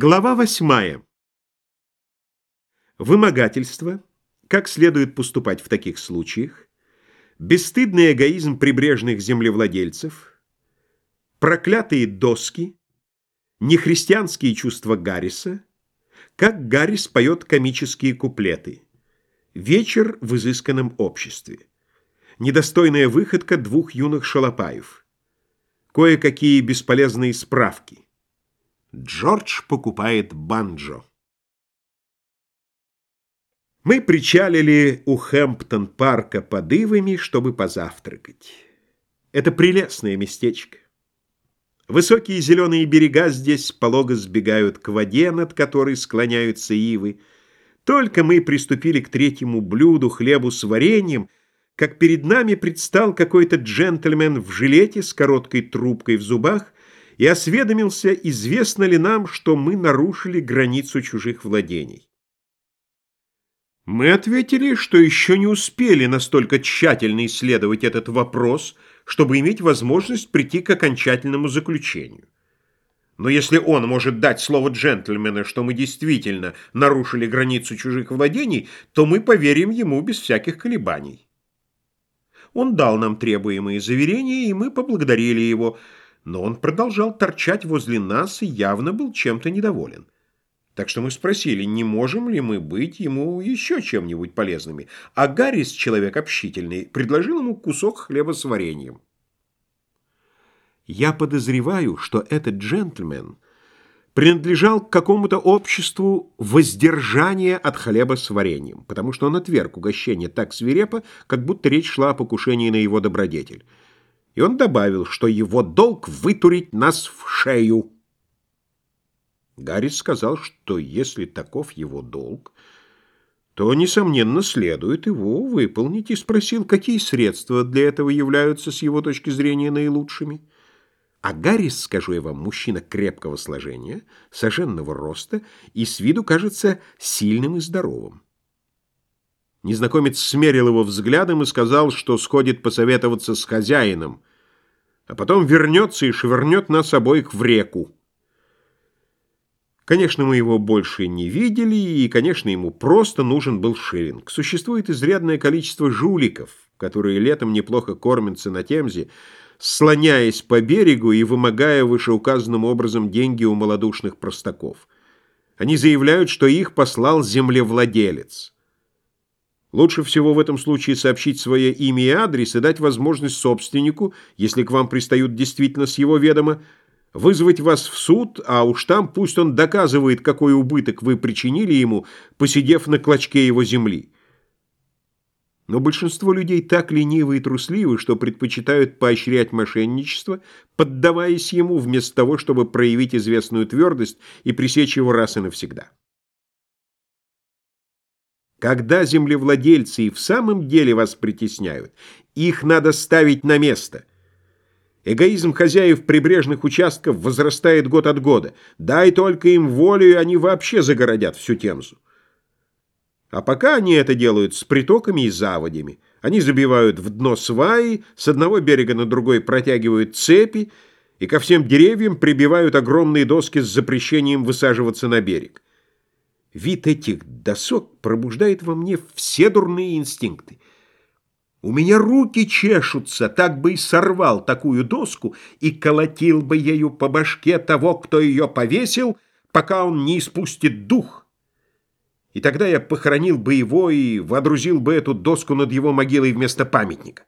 Глава восьмая. Вымогательство. Как следует поступать в таких случаях. Бесстыдный эгоизм прибрежных землевладельцев. Проклятые доски. Нехристианские чувства Гарриса. Как Гаррис поет комические куплеты. Вечер в изысканном обществе. Недостойная выходка двух юных шалопаев. Кое-какие бесполезные справки. Джордж покупает банджо. Мы причалили у Хэмптон-парка под ивами, чтобы позавтракать. Это прелестное местечко. Высокие зеленые берега здесь полого сбегают к воде, над которой склоняются ивы. Только мы приступили к третьему блюду, хлебу с вареньем, как перед нами предстал какой-то джентльмен в жилете с короткой трубкой в зубах и осведомился, известно ли нам, что мы нарушили границу чужих владений. Мы ответили, что еще не успели настолько тщательно исследовать этот вопрос, чтобы иметь возможность прийти к окончательному заключению. Но если он может дать слово джентльмена, что мы действительно нарушили границу чужих владений, то мы поверим ему без всяких колебаний. Он дал нам требуемые заверения, и мы поблагодарили его – но он продолжал торчать возле нас и явно был чем-то недоволен. Так что мы спросили, не можем ли мы быть ему еще чем-нибудь полезными. А Гаррис, человек общительный, предложил ему кусок хлеба с вареньем. Я подозреваю, что этот джентльмен принадлежал к какому-то обществу воздержания от хлеба с вареньем, потому что он отверг угощение так свирепо, как будто речь шла о покушении на его добродетель и он добавил, что его долг вытурить нас в шею. Гаррис сказал, что если таков его долг, то, несомненно, следует его выполнить, и спросил, какие средства для этого являются с его точки зрения наилучшими. А Гаррис, скажу я вам, мужчина крепкого сложения, соженного роста и с виду кажется сильным и здоровым. Незнакомец смерил его взглядом и сказал, что сходит посоветоваться с хозяином, а потом вернется и швырнет нас обоих в реку. Конечно, мы его больше не видели, и, конечно, ему просто нужен был шиллинг. Существует изрядное количество жуликов, которые летом неплохо кормятся на Темзе, слоняясь по берегу и вымогая вышеуказанным образом деньги у малодушных простаков. Они заявляют, что их послал землевладелец. Лучше всего в этом случае сообщить свое имя и адрес и дать возможность собственнику, если к вам пристают действительно с его ведома, вызвать вас в суд, а уж там пусть он доказывает, какой убыток вы причинили ему, посидев на клочке его земли. Но большинство людей так ленивы и трусливы, что предпочитают поощрять мошенничество, поддаваясь ему вместо того, чтобы проявить известную твердость и пресечь его раз и навсегда. Когда землевладельцы и в самом деле вас притесняют, их надо ставить на место. Эгоизм хозяев прибрежных участков возрастает год от года. Дай только им волю, и они вообще загородят всю Темзу. А пока они это делают с притоками и заводями. Они забивают в дно сваи, с одного берега на другой протягивают цепи и ко всем деревьям прибивают огромные доски с запрещением высаживаться на берег. Вид этих досок пробуждает во мне все дурные инстинкты. У меня руки чешутся, так бы и сорвал такую доску и колотил бы ею по башке того, кто ее повесил, пока он не испустит дух. И тогда я похоронил бы его и водрузил бы эту доску над его могилой вместо памятника.